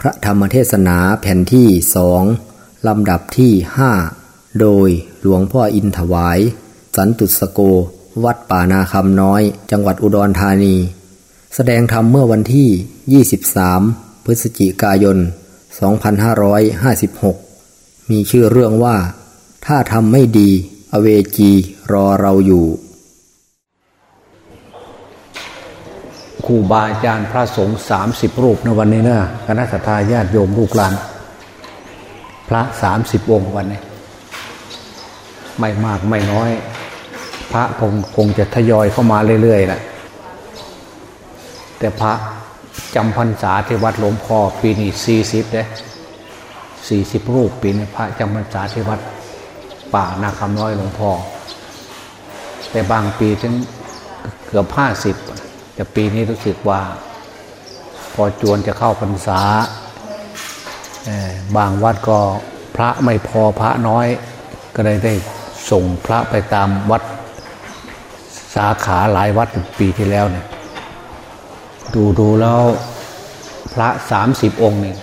พระธรรมเทศนาแผ่นที่สองลำดับที่ห้าโดยหลวงพ่ออินถวาย สันตุสโก วัดป่านาคำน้อย จังหวัดอุดรธานี แสดงธรรมเมื่อวันที่ 23 พฤศจิกายน 2556 มีชื่อเรื่องว่า ถ้าทำไม่ดี อเวจีรอเราอยู่ ครูบาอาจารย์พระสงฆ์สามสิบรูปในวันนี้นะคณะสัตยาติโยมลูกหลาน พระสามสิบองค์วันนี้ ไม่มากไม่น้อย พระคงคงจะทยอยเข้ามาเรื่อยๆแหละแต่พระจำพรรษาที่วัดหลวงพ่อปีนี้สี่สิบเด้สี่สิบรูปปีนี้พระจำพรรษาที่วัดป่านาคำน้อยหลวงพ่อแต่บางปีถึงเกือบห้าสิบ แต่ปีนี้รู้สึกว่า พอจวนจะเข้าพรรษาบางวัดก็พระไม่พอพระน้อย ก็เลยได้ส่งพระไปตามวัดสาขาหลายวัดปีที่แล้วเนี่ยดูดูแล้วพระสามสิบองค์เนี่ย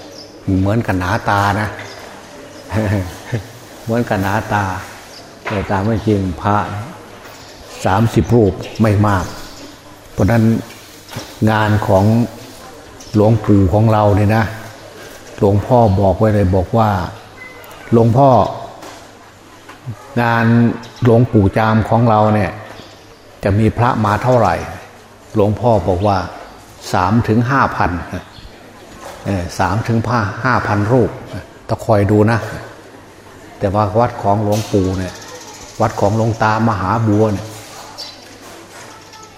เหมือนกับหนาตานะ เหมือนกับหนาตา แต่ตามไม่จริงพระสามสิบรูปไม่มาก เพราะนั้นงานของหลวงปู่ของเราเนี่ยนะ หลวงพ่อบอกไว้เลยบอกว่า หลวงพ่องานหลวงปู่จามของเราเนี่ย จะมีพระมาเท่าไหร่ หลวงพ่อบอกว่าสามถึงห้าพันสามถึงห้าห้าพันรูปต้องคอยดูนะ แต่ว่าวัดของหลวงปู่เนี่ย วัดของหลวงตามหาบัวเนี่ย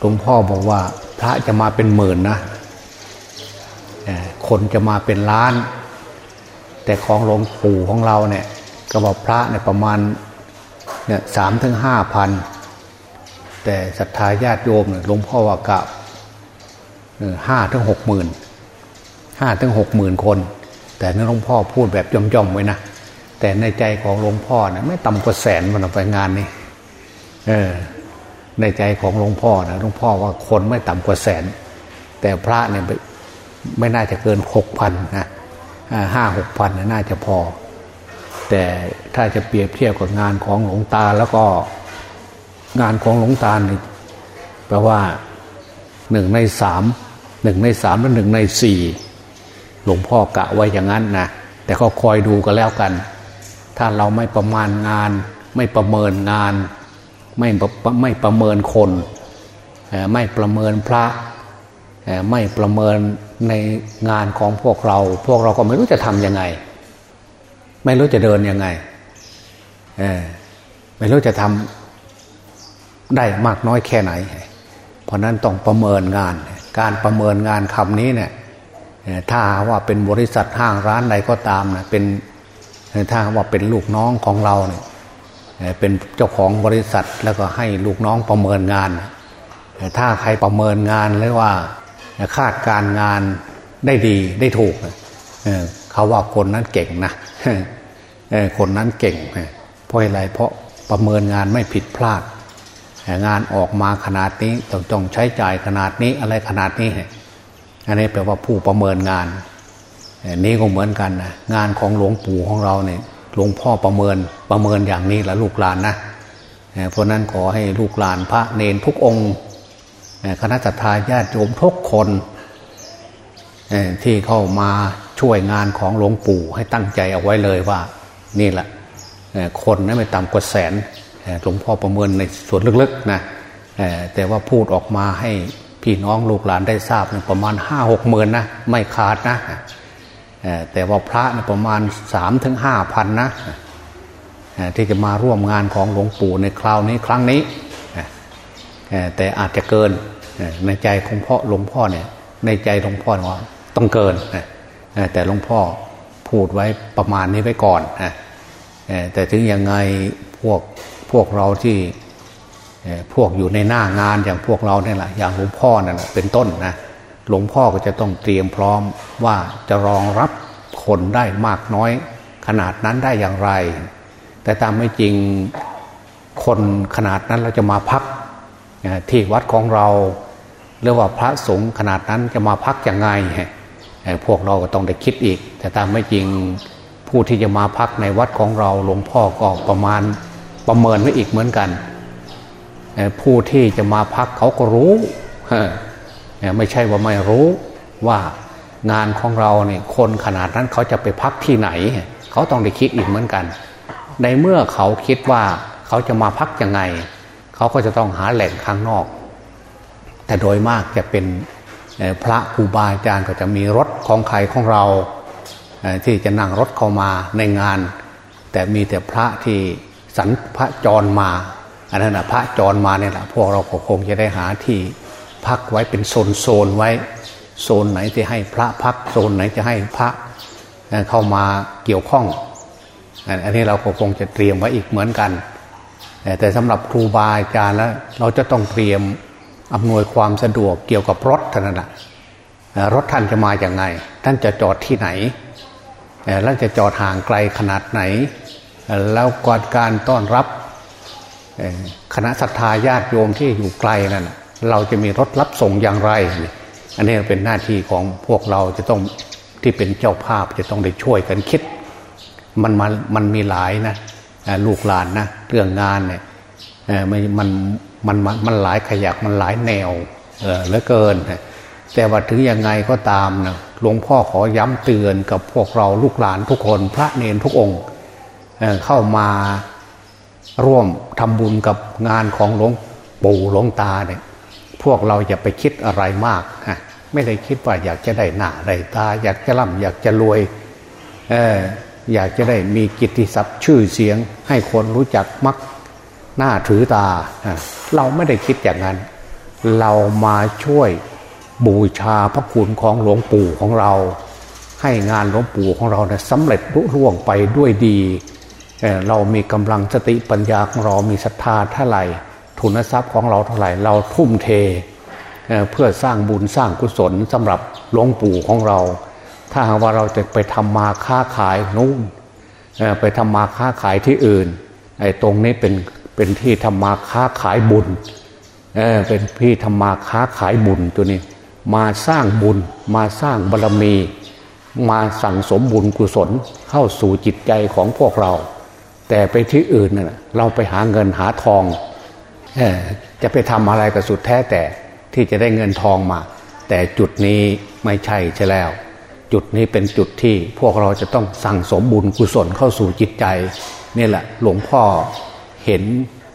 ลวงพ่อบอกว่า พระจะมาเป็นหมื่นนะคนจะมาเป็นล้าน แต่ของหลวงปู่ของเราเนี่ยก็บอกพระเนี่ยประมาณเนี่ยสามถึงห้าพันแต่ศรัทธาญาติโยมเนี่ยหลวงพ่อว่ากะห้าถึงหกหมื่นห้าถึงหกหมื่นคน แต่นั่นหลวงพ่อพูดแบบย่อมๆไว้นะแต่ในใจของหลวงพ่อเนี่ยไม่ต่ำกว่าแสนมันไปงานนี้เออ ในใจของหลวงพ่อนะหลวงพ่อว่าคนไม่ต่ำกว่าแสน แต่พระเนี่ยไม่น่าจะเกินหกพันนะห้าหกพันน่าจะพอ แต่ถ้าจะเปรียบเทียบกับงานของหลวงตาแล้วก็งานของหลวงตาเนี่ยแปลว่าหนึ่งในสามหนึ่งในสามและหนึ่งในสี่หลวงพ่อกะไว้อย่างนั้นนะแต่ก็คอยดูกันแล้วกัน ถ้าเราไม่ประมาณงาน ไม่ประเมินงาน ไม่ไม่ประเมินคน ไม่ประเมินพระ ไม่ประเมินในงานของพวกเรา พวกเราก็ไม่รู้จะทำยังไง ไม่รู้จะเดินยังไง ไม่รู้จะทำได้มากน้อยแค่ไหน เพราะนั้นต้องประเมินงาน การประเมินงานคำนี้เนี่ยถ้าว่าเป็นบริษัทห้างร้านใดก็ตามนะเป็นถ้าว่าเป็นลูกน้องของเราเนี่ย เป็นเจ้าของบริษัทแล้วก็ให้ลูกน้องประเมินงาน ถ้าใครประเมินงานหรือว่าคาดการงานได้ดีได้ถูกเขาว่าคนนั้นเก่งนะคนนั้นเก่งเพราะอะไรเพราะประเมินงานไม่ผิดพลาด งานออกมาขนาดนี้ต้องต้องใช้จ่ายขนาดนี้อะไรขนาดนี้อันนี้แปลว่าผู้ประเมินงาน นี้ก็เหมือนกันนะงานของหลวงปู่ของเราเนี่ย หลวงพ่อประเมินประเมินอย่างนี้แหละลูกหลานนะเพราะนั้นขอให้ลูกหลานพระเนนทุกองค์คณะทาญาติโยมทุกคนที่เข้ามาช่วยงานของหลวงปู่ให้ตั้งใจเอาไว้เลยว่า นี่แหละคนนั้นไม่ต่ำกว่าแสนหลวงพ่อประเมินในส่วนลึกๆนะแต่ว่าพูดออกมาให้พี่น้องลูกหลานได้ทราบประมาณห้าหกหมื่นนะไม่ขาดนะ แต่ว่าพระประมาณสามถึงห้าพันนะที่จะมาร่วมงานของหลวงปู่ในคราวนี้ครั้งนี้ แต่อาจจะเกินในใจของพ่อหลวงพ่อเนี่ยในใจหลวงพ่อว่าต้องเกิน แต่หลวงพ่อพูดไว้ประมาณนี้ไว้ก่อน แต่ถึงยังไงพวกพวกเราที่พวกอยู่ในหน้างานอย่างพวกเราเนี่ยแหละอย่างหลวงพ่อนั่นเป็นต้นนะ หลวงพ่อก็จะต้องเตรียมพร้อมว่าจะรองรับคนได้มากน้อย ขนาดนั้นได้อย่างไร แต่ตามไม่จริงคนขนาดนั้นเราจะมาพักที่วัดของเราเรียกว่าพระสงฆ์ขนาดนั้นจะมาพักยังไงพวกเราก็ต้องได้คิดอีก แต่ตามไม่จริงผู้ที่จะมาพักในวัดของเราหลวงพ่อก็ประมาณประเมินไว้อีกเหมือนกัน ผู้ที่จะมาพักเขาก็รู้ ไม่ใช่ว่าไม่รู้ว่างานของเราเนี่ยคนขนาดนั้นเขาจะไปพักที่ไหน เขาต้องได้คิดอีกเหมือนกัน ในเมื่อเขาคิดว่าเขาจะมาพักยังไง เขาก็จะต้องหาแหล่งข้างนอก แต่โดยมากจะเป็นพระครูบาอาจารย์ก็จะมีรถของใครของเราที่จะนั่งรถเข้ามาในงาน แต่มีแต่พระที่สันพระจรมาอันนั้นนะพระจรมาเนี่ยแหละพวกเราคงจะได้หาที่ พักไว้เป็นโซนโซนไว้ โซนไหนที่ให้พระพัก โซนไหนจะให้พระเข้ามาเกี่ยวข้อง อันนี้เราคงจะเตรียมไว้อีกเหมือนกัน แต่สำหรับครูบาอาจารย์แล้วเราจะต้องเตรียมอำนวยความสะดวกเกี่ยวกับรถท่านนะรถท่านจะมาอย่างไง ท่านจะจอดที่ไหนแล้วจะจอดห่างไกลขนาดไหน แล้วก่อนการต้อนรับคณะศรัทธาญาติโยมที่อยู่ไกลนั่น เราจะมีรถรับส่งอย่างไร อันนี้เป็นหน้าที่ของพวกเราจะต้องที่เป็นเจ้าภาพจะต้องได้ช่วยกันคิด มันมันมันมีหลายนะลูกหลานนะเรื่องงานเนี่ยมันมันมันมันหลายขยักมันหลายแนวเหลือเกิน แต่ว่าถึงยังไงก็ตามนะหลวงพ่อขอย้ำเตือนกับพวกเราลูกหลานทุกคนพระเนนทุกองค์เข้ามาร่วมทำบุญกับงานของหลวงปู่หลวงตาเนี่ย พวกเราอย่าไปคิดอะไรมากฮะไม่ได้คิดว่าอยากจะได้หน้าได้ตา อยากจะร่ำอยากจะรวยเอออยากจะได้มีกิตติศัพท์ชื่อเสียง ให้คนรู้จักมักหน้าถือตา เราไม่ได้คิดอย่างนั้น เรามาช่วยบูชาพระคุณของหลวงปู่ของเรา ให้งานหลวงปู่ของเราเนี่ยสำเร็จรุ่ร่วงไปด้วยดี เรามีกำลังสติปัญญาของเรามีศรัทธาเท่าไหร่ ทุนทรัพย์ของเราเท่าไหร่เราทุ่มเทเพื่อสร้างบุญสร้างกุศลสำหรับหลวงปู่ของเรา ถ้าหากว่าเราจะไปทำมาค้าขายนู่นไปทำมาค้าขายที่อื่นไอ้ตรงนี้เป็นเป็นที่ทำมาค้าขายบุญเเป็นที่ทำมาค้าขายบุญตัวนี้ มาสร้างบุญมาสร้างบารรมี มาสั่งสมบุญกุศลเข้าสู่จิตใจของพวกเรา แต่ไปที่อื่นน่ะเราไปหาเงินหาทอง จะไปทำอะไรก็สุดแท้แต่ที่จะได้เงินทองมา แต่จุดนี้ไม่ใช่ใช่แล้ว จุดนี้เป็นจุดที่พวกเราจะต้องสั่งสมบุญกุศลเข้าสู่จิตใจนี่แหละหลวงพ่อเห็น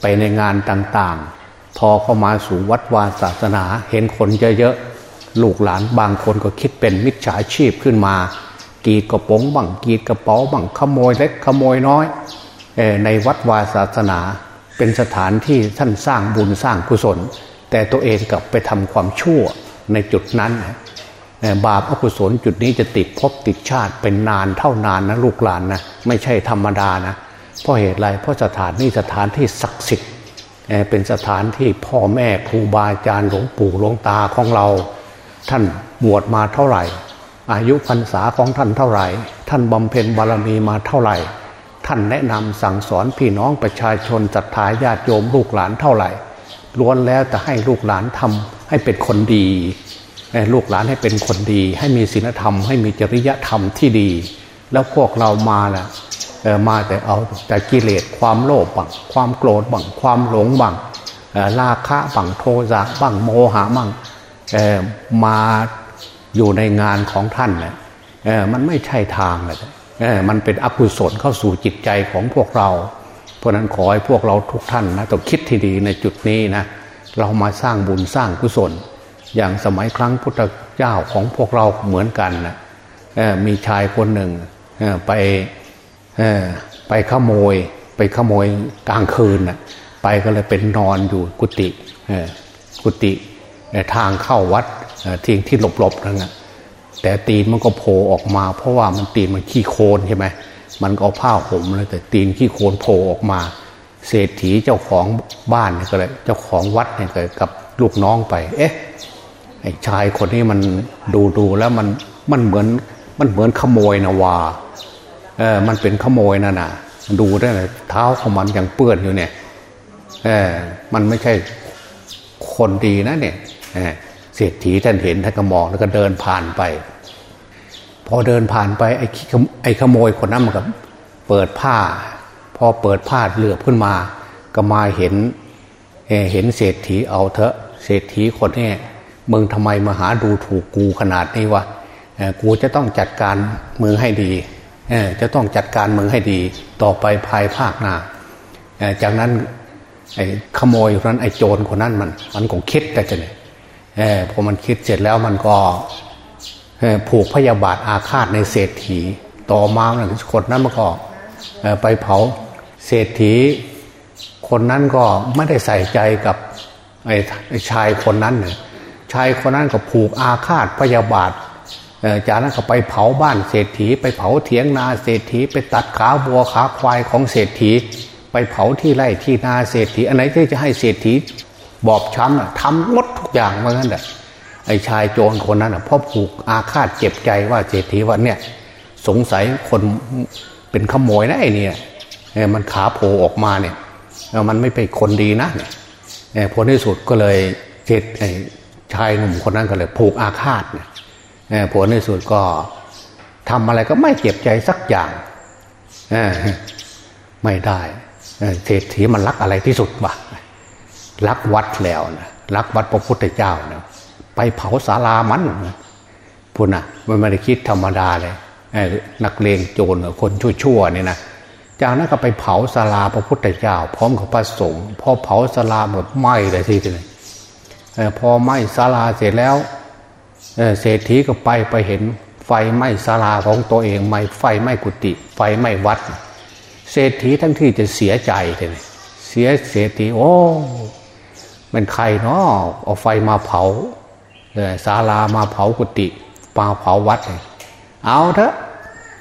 ไปในงานต่างๆ พอเข้ามาสู่วัดวาศาสนาเห็นคนเยอะๆลูกหลานบางคนก็คิดเป็นมิจฉาชีพขึ้นมากีดกระป๋องบังกีดกระเป๋าบังขโมยเล็กขโมยน้อยในวัดวาศาสนา เป็นสถานที่ท่านสร้างบุญสร้างกุศล แต่ตัวเองกลับไปทำความชั่วในจุดนั้น บาปอกุศลจุดนี้จะติดพบติดชาติเป็นนานเท่านานนะลูกหลานนะไม่ใช่ธรรมดานะเพราะเหตุไรเพราะสถานนี้สถานที่ศักดิ์สิทธิ์เป็นสถานที่พ่อแม่ครูบาอาจารย์หลวงปู่หลวงตาของเรา ท่านบวชมาเท่าไหร่ อายุพรรษาของท่านเท่าไหร่ ท่านบำเพ็ญบารมีมาเท่าไหร่ ท่านแนะนำสั่งสอนพี่น้องประชาชนศรัทธาญาติโยมลูกหลานเท่าไหร่ล้วนแล้วแต่ให้ลูกหลานทำให้เป็นคนดีลูกหลานให้เป็นคนดี ให้มีศีลธรรม ให้มีจริยธรรมที่ดี แล้วพวกเรามาแหละมาแต่เอาแต่กิเลสความโลภบังความโกรธบังความหลงบังราคะบังโทสะบังโมหะบังมาอยู่ในงานของท่านเนี่ยมันไม่ใช่ทางเลย มันเป็นอกุศลเข้าสู่จิตใจของพวกเรา เพราะนั้นขอให้พวกเราทุกท่านนะต้องคิดที่ดีในจุดนี้นะเรามาสร้างบุญสร้างกุศล อย่างสมัยครั้งพุทธเจ้าของพวกเราเหมือนกันนะมีชายคนหนึ่งไปไปขโมย ไปขโมยกลางคืนนะไปก็เลยเป็นนอนอยู่กุฏิกุฏิทางเข้าวัดที่ที่หลบๆนั่นนะ แต่ตีนมันก็โผล่ออกมา เพราะว่ามันตีนมันขี้โคลนใช่ไหมมันก็ผ้าห่มเลยแต่ตีนขี้โคลนโผล่ออกมา เศรษฐีเจ้าของบ้านเนี่ยก็เลยเจ้าของวัดเนี่ยก็กับลูกน้องไป เอ๊ะไอ้ชายคนนี้มันดูดูแล้วมันมันเหมือนมันเหมือนขโมยนะว่าเออมันเป็นขโมยนะน่ะดูได้เลยเท้าของมันยังเปื้อนอยู่เนี่ยเออมันไม่ใช่คนดีนะเนี่ยเศรษฐีท่านเห็นท่านก็มองแล้วก็เดินผ่านไป พอเดินผ่านไปไอ้ไอ้ขโมยคนนั้นมันก็เปิดผ้า พอเปิดผ้าเหลือบขึ้นมา ก็มาเห็นเห็นเศรษฐีเอาเถอะเศรษฐีคนนี้มึงทำไมมาหาดูถูกกูขนาดนี้วะกูจะต้องจัดการมึงให้ดีจะต้องจัดการมึงให้ดี ต่อไปภายภาคหน้าจากนั้นไอ้ขโมยคนนั้นไอ้โจรคนนั้นมัน มันคงคิดแต่จะเนี่ย พอมันคิดเสร็จแล้วมันก็ผูกพยาบาทอาฆาตในเศรษฐี ต่อมาคนนั้นมันก็ไปเผาเศรษฐี คนนั้นก็ไม่ได้ใส่ใจกับไอ้ชายคนนั้นเนี่ยชายคนนั้นก็ผูกอาฆาตพยาบาทจากนั้นก็ไปเผาบ้านเศรษฐี ไปเผาเถียงนาเศรษฐี ไปตัดขาวัวขาควายของเศรษฐี ไปเผาที่ไร่ที่นาเศรษฐีอันไหนที่จะให้เศรษฐี บอบช้ำทำหมดทุกอย่างเหมือนกันแหละไอ้ชายโจรคนนั้นพราะผูกอาฆาตเจ็บใจว่าเศรษฐีว่าเนี่ยสงสัยคนเป็นขโมยนะไอ้เนี่ยมันขาโผล่ออกมาเนี่ยมันไม่เป็นคนดีนะเนี่ยผลที่สุดก็เลยเศรษชายหนุ่มคนนั้นก็เลยผูกอาฆาตเนี่ยผลในสุดก็ทำอะไรก็ไม่เจ็บใจสักอย่างไม่ได้เศรษฐีมันรักอะไรที่สุดวะ รักวัดแล้วนะรักวัดพระพุทธเจ้านะไปเผาศาลามันพูดนะมันไม่ได้คิดธรรมดาเลยนักเลงโจรคนชั่วๆนี่นะจากนั้นก็ไปเผาศาลาพระพุทธเจ้า พร้อมกับพระสงฆ์พอเผาศาลาหมดไหม้เลยทีเดียวพอไหม้ศาลาเสร็จแล้วเศรษฐีก็ไปไปเห็นไฟไหม้ศาลาของตัวเองไหม้ไฟไหม้กุฏิไฟไหม้วัด เศรษฐีทั้งที่จะเสียใจเลยเสียเศรษฐีโอ้ มันใครเนาะเอาไฟมาเผาศาลามาเผากุฏิมาเผาวัด เอาเถอะ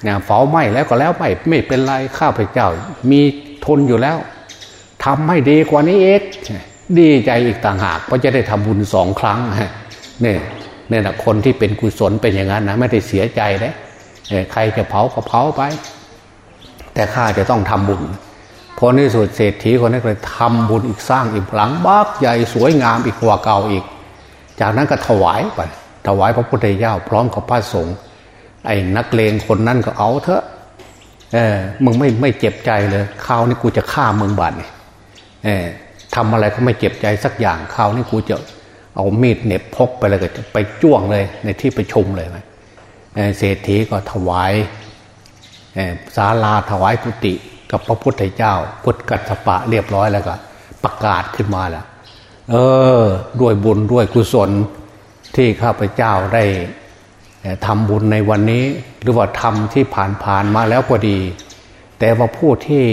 เนี่ยเผาไหม้แล้วก็แล้วไม่ไม่เป็นไรข้าพเจ้า มีทนอยู่แล้วทำให้ดีกว่านี้เองดีใจอีกต่างหาก เพราะจะได้ทำบุญสองครั้งเนี่ยเนี่ยนะคนที่เป็นกุศลเป็นอย่างนั้นนะไม่ได้เสียใจเลยใครจะเผาก็เผาไป แต่ข้าจะต้องทำบุญ พอในสุดเศรษฐีคนนี้เลยทำบุญอีกสร้างอีกหลังบ้าใหญ่สวยงามอีกกว่าเก่าอีก จากนั้นก็ถวายไปถวายพระพุทธเจ้าพร้อมกับพระสงฆ์ไอ้นักเลงคนนั้นก็เอาเถอะเออมึงไม่ไม่เจ็บใจเลยคราวนี้กูจะฆ่ามึงบาดเนี่ยเออทำอะไรก็ไม่เจ็บใจสักอย่างคราวนี้กูจะเอามีดเน็บพกไปเลยก็ไปจ้วงเลยในที่ประชุมเลยนะเศรษฐีก็ถวายศาลาถวายกุฏิ กับพระพุทธเจ้า พุทธกัสปะเรียบร้อยแล้วก็ ประกาศขึ้นมาแล้วเออ ด้วยบุญด้วยกุศลที่ข้าพเจ้าได้ทำบุญในวันนี้ หรือว่าทำที่ผ่านผ่านมาแล้วก็ดี แต่ว่าผู้ที่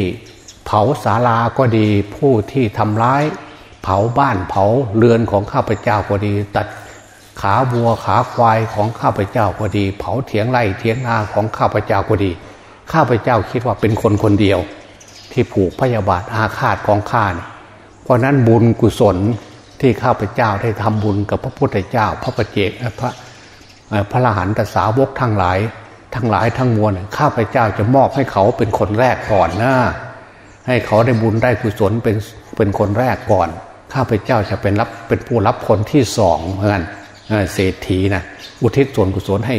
เผาศาลาก็ดี ผู้ที่ทำร้าย เผาบ้านเผาเรือนของข้าพเจ้าก็ดี ตัดขาวัวขาควายของข้าพเจ้าก็ดี เผาเถียงไร่เถียงนาของข้าพเจ้าก็ดี ข้าพเจ้าคิดว่าเป็นคนคนเดียว ที่ผูกพยาบาทอาฆาตของข้าเนี่ยเพราะนั้นบุญกุศลที่ข้าพเจ้าได้ทำบุญกับพระพุทธเจ้า พระประเจกพระพระรหันตสาวกทั้งหลาย ทั้งหลายทั้งมวลข้าพเจ้าจะมอบให้เขาเป็นคนแรกก่อนนะให้เขาได้บุญได้กุศลเป็นเป็นคนแรกก่อน ข้าพเจ้าจะเป็นรับเป็นผู้รับคนที่สองเหมือนกันเศรษฐีนะอุทิศส่วนกุศลให้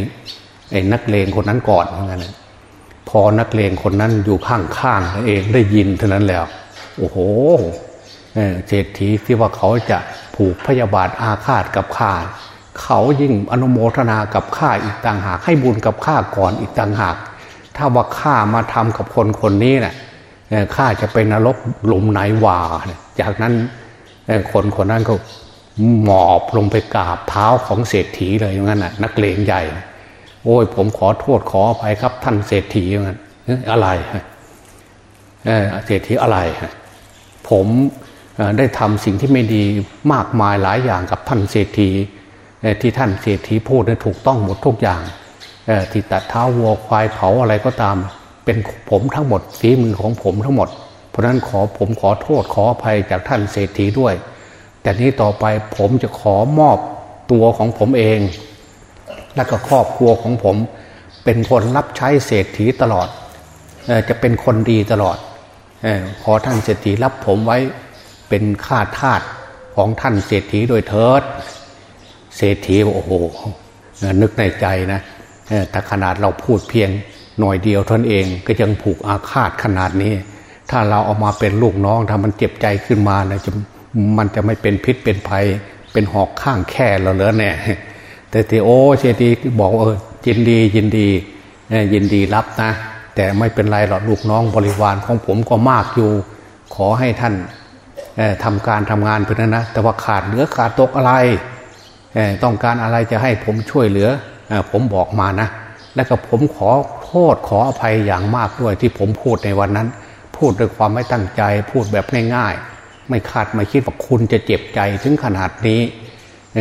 ไอ้นักเลงคนนั้นก่อนเหมือนกัน พอนักเลงคนนั้นอยู่ข้างข้างเองได้ยินเท่านั้นแล้ว โอ้โหเศรษฐีที่ว่าเขาจะผูกพยาบาทอาฆาตกับข้าเขายิ่งอนุโมทนากับข้าอีกต่างหาก ให้บุญกับข้าก่อนอีกต่างหาก ถ้าว่าข้ามาทำกับคนคนนี้เนะ่ยข้าจะเป็นนรกหลุมไหนวาจากนั้นคนคนนั้นก็หมอบลงไปกราบเท้าของเศรษฐีเลยอย่างนั้นน่ะนักเลงใหญ่ โอ้ยผมขอโทษขออภัยครับ ท่านเศรษฐีอย่างนั้นอะไรเศรษฐีอะไรผมได้ทำสิ่งที่ไม่ดีมากมายหลายอย่างกับท่านเศรษฐีที่ท่านเศรษฐีพูดนั้ถูกต้องหมดทุกอย่างที่ตัดเท้าวัวควายเผาอะไรก็ตาม เป็นผมทั้งหมดฝีมือของผมทั้งหมด เพราะนั้นขอผมขอโทษขออภัยจากท่านเศรษฐีด้วย แต่นี้ต่อไปผมจะขอมอบตัวของผมเอง และก็ครอบครัวของผม เป็นคนรับใช้เศรษฐีตลอดจะเป็นคนดีตลอดขอท่านเศรษฐีรับผมไว้เป็นข้าทาสของท่านเศรษฐีโดยเถิด เศรษฐีโอ้โหนึกในใจนะแต่ขนาดเราพูดเพียงหน่อยเดียวท่านเองก็ยังผูกอาฆาตขนาดนี้ ถ้าเราเอามาเป็นลูกน้องถ้ามันเจ็บใจขึ้นมานะจะมันจะไม่เป็นพิษเป็นภัย เป็นหอกข้างแค่เราเลยเนี่ย แต่ที่โอ้เชตีบอกเออยินดียินดียินดีรับนะ แต่ไม่เป็นไรหรอกลูกน้องบริวารของผมก็มากอยู่ ขอให้ท่านทำการทำงานเพื่อนั้นะ แต่ว่าขาดเหลือขาดตกอะไร ต้องการอะไรจะให้ผมช่วยเหลือผมบอกมานะ แล้วก็ผมขอโทษขออภัยอย่างมากด้วยที่ผมพูดในวันนั้น พูดด้วยความไม่ตั้งใจ พูดแบบง่ายๆ ไม่คาดไม่คิดว่าคุณจะเจ็บใจถึงขนาดนี้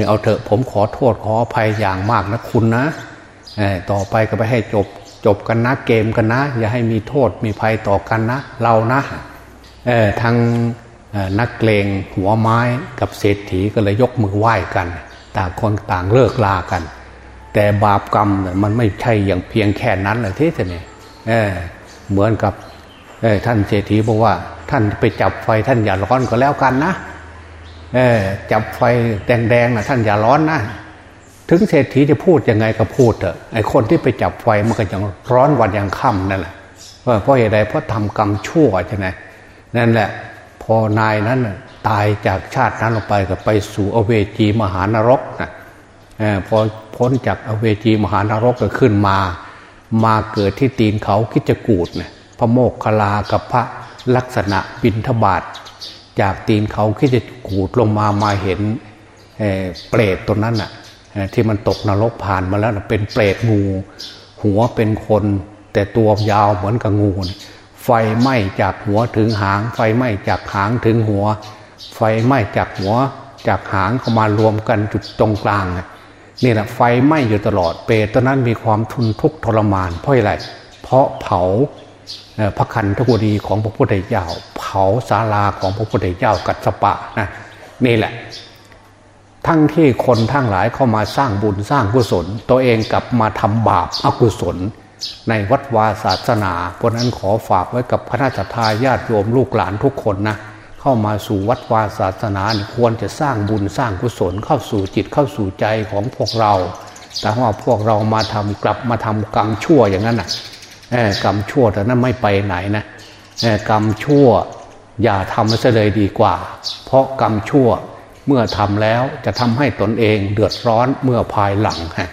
เอาเถอะผมขอโทษขออภัยอย่างมากนะคุณนะต่อไปก็ไปให้จบจบกันนะเกมกันนะ อย่าให้มีโทษมีภัยต่อกันนะ เรานะทั้งนักเลงหัวไม้กับเศรษฐีก็เลยยกมือไหว้กัน ต่างคนต่างเลิกลากัน แต่บาปกรรมมันไม่ใช่อย่างเพียงแค่นั้นเลยที่นี่เเหมือนกับท่านเศรษฐีบอกว่า ท่านไปจับไฟท่านอย่าร้อนก็แล้วกันนะ จับไฟแดงๆนะท่านอย่าร้อนนะถึงเศรษฐีจะพูดยังไงก็พูดเถอะไอคนที่ไปจับไฟมันก็ยังร้อนวันยังค่ำนั่นแหละเพราะเหตุใดเพราะทำกรรมชั่วใช่ไหมนั่นแหละ พอนายนั้นตายจากชาตินั้นลงไปก็ไปสู่อเวจีมหานรกนะพอพ้นจากอเวจีมหานรกก็ขึ้นมา มาเกิดที่ตีนเขาคิจกูดเนี่ยพระโมกขลากับพระลักษณะบินทบาท จากตีนเขาคิจกูดลงมามาเห็นเปรตตัวนั้นน่ะที่มันตกนรกผ่านมาแล้วเป็นเปรตงู หัวเป็นคน แต่ตัวยาวเหมือนกับงู ไฟไหม้จากหัวถึงหาง ไฟไหม้จากหางถึงหัว ไฟไหม้จากหัว จากหางเข้ามารวมกันจุดตรงกลางนี่แหละไฟไหม้อยู่ตลอดเปรตตอนนั้นมีความทุนทุกข์ทรมานเพราะอะไรเพราะเผา พระคันธกุฎีของพระพุทธเจ้า เผาศาลาของพระพุทธเจ้ากัสปะนะนี่แหละ ทั้งที่คนทั้งหลายเข้ามาสร้างบุญสร้างกุศล ตัวเองกลับมาทำบาปอกุศล ในวัดวาศาสนา เพราะนั้นขอฝากไว้กับพระราชทายาติโยมลูกหลานทุกคนนะเข้ามาสู่วัดวาศาสนาควรจะสร้างบุญสร้างกุศลเข้าสู่จิตเข้าสู่ใจของพวกเรา แต่ว่าพวกเรามาทำกลับมาทำกรรมชั่วอย่างนั้นน่ะ กรรมชั่วแต่นั้นไม่ไปไหนนะกรรมชั่ว อย่าทำซะเลยดีกว่า เพราะกรรมชั่วเมื่อทำแล้วจะทำให้ตนเองเดือดร้อนเมื่อภายหลังฮะ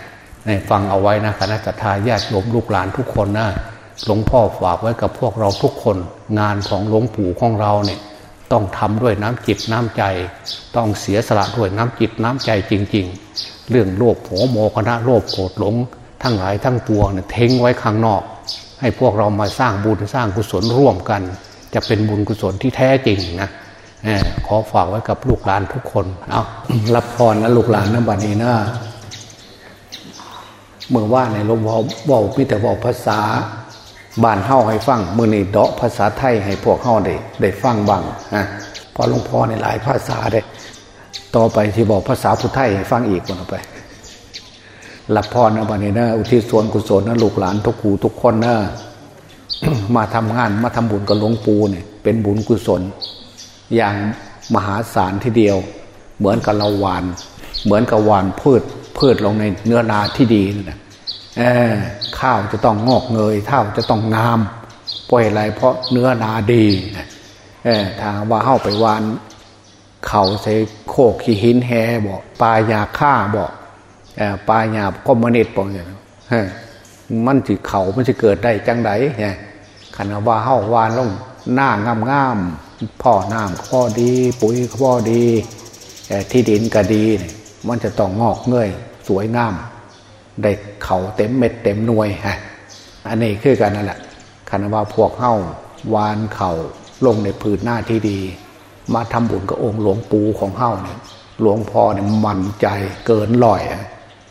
ในฟังเอาไว้นะคณะทาญาติโยมลูกหลานทุกคนนะหลวงพ่อฝากไว้กับพวกเราทุกคน งานของหลวงปู่ของเราเนี่ยต้องทำด้วยน้ำจิตน้ำใจ ต้องเสียสละด้วยน้ำจิตน้ำใจจริง ๆ เรื่องโลภโหโมคณะโลภโกรธหลง ทั้งหลายทั้งปวงเนี่ยเทงไว้ข้างนอก ให้พวกเรามาสร้างบุญสร้างกุศลร่วมกัน จะเป็นบุญกุศลที่แท้จริงนะขอฝากไว้กับลูกหลานทุกคน เอารับพรนะลูกหลานนะบัดนี้นะเมื่อว่าในลมว่าว่าพิแต่ว่าภาษาบ้านเฮ้าให้ฟังมือในเดาะภาษาไทยให้พวกเฮ้าได้ได้ฟังบ้างนะพอหลวงพ่อในหลายภาษาได้ ต่อไปที่บอกภาษาพุทธไทยให้ฟังอีกคนไป รับพรนะบัดนี้นะอุทิศส่วนกุศลนะลูกหลานทุกขูทุกคนนะมาทำงานมาทำบุญกับหลวงปู่เนี่ยเป็นบุญกุศล อย่างมหาศาลทีเดียว เหมือนกับเราหวาน เหมือนกับหวานพืชพืชลงในเนื้อนาที่ดีนะข้าวจะต้องงอกเงยข้าวจะต้องงามเพราะอะไรเพราะเนื้อนาดีถ้าว่าเข้าไปวาน เขาใส่โคกขี้หินแฮบอกปลายาฆ่าบอก ปลายาคอมมนิตบอกอย่างนี้มันจะเขามันจะเกิดได้จังไดเนี่ยขันว่าเข้าวานลงหน้างามงามพ่อน้ำข้อดี ปุ๋ยข้อดีที่ดินก็ดีมันจะต้องงอกเงยสวยงาม ได้เขาเต็มเม็ดเต็มหน่วยฮะอันนี้คือกันนั่นแหละคันว่าพวกเข้าวานเข่าลงในพื้นหน้าที่ดี มาทำบุญกับองค์หลวงปู่ของเข้าเนี่ยหลวงพ่อเนี่ยมันใจเกินลอย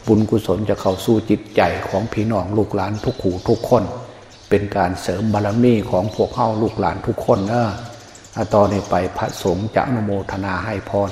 บุญกุศลจะเข้าสู่จิตใจของพี่น้องลูกหลานทุกขู่ทุกคน เป็นการเสริมบารมีของพวกเข้าลูกหลานทุกคนนะตอนนี้ไปพระสงฆ์จะอนุโมทนาให้พร